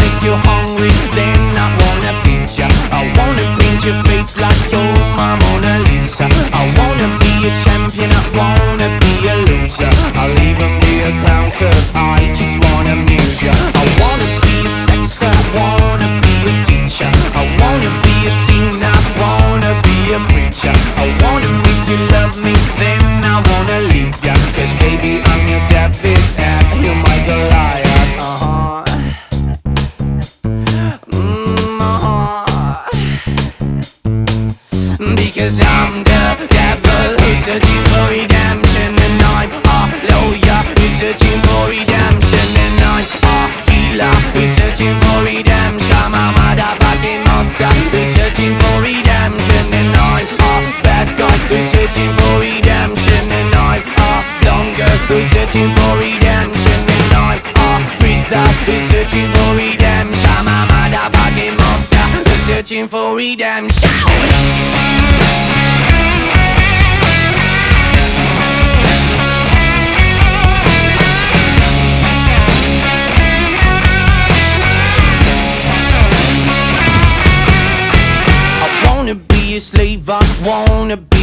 make you hungry, then I wanna feed ya. I wanna paint your face like you're my Mona Lisa. I wanna be a champion, I wanna be a loser. I'll even be a clown, cause I Because I'm the devil. Who's searching for redemption And I'm a lawyer. Who's searching for redemption And I'm a healer. Who's searching for redemption. I'm a motherfucking monster. Who's searching for redemption And I'm a bad guy. Who's searching for redemption And I'm a girl who's searching for redemption And I'm a freak that. Who's searching for redemption searching for redemption. I wanna be a slave, I wanna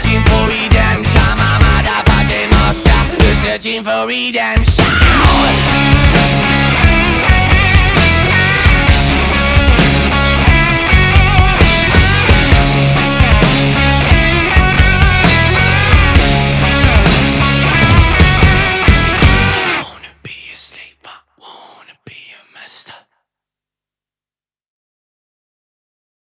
searching for redemption. A motherfucking monster, who's searching for redemption